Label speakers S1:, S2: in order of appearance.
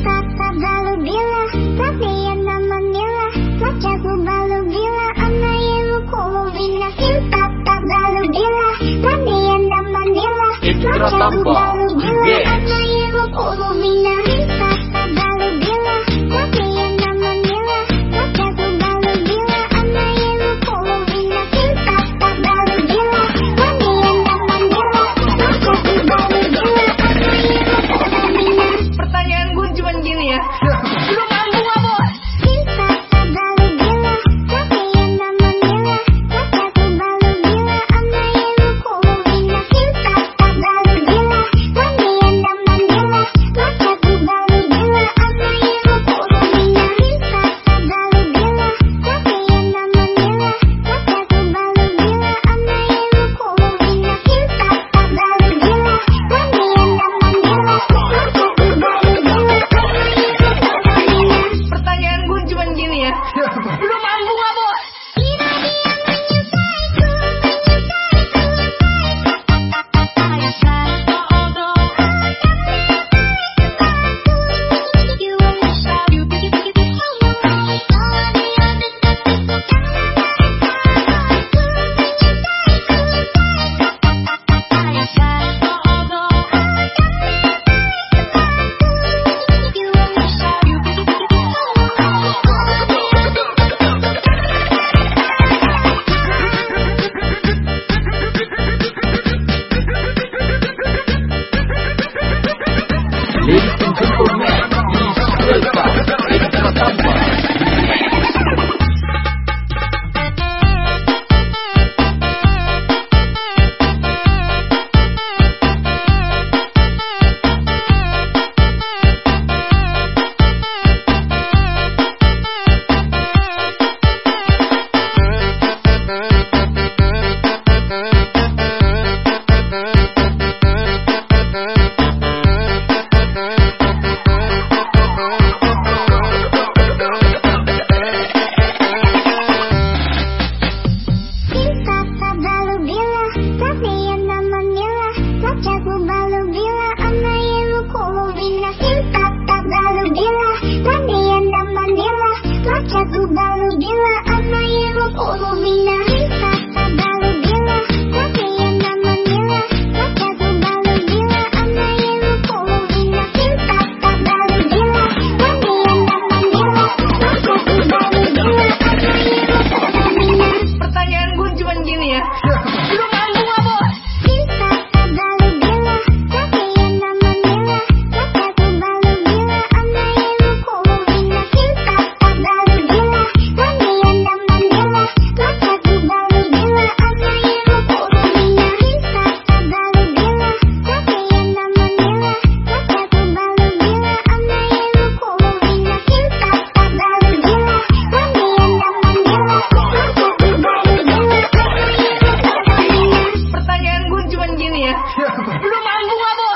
S1: Papa balu bila Tapi yang nama mila. Macaku balu bila Ana yang ukulu bina. Papa balu bila Tapi yang nama mila. Macaku balu
S2: cuman gini ya. Iya, belum mampu
S1: nggak?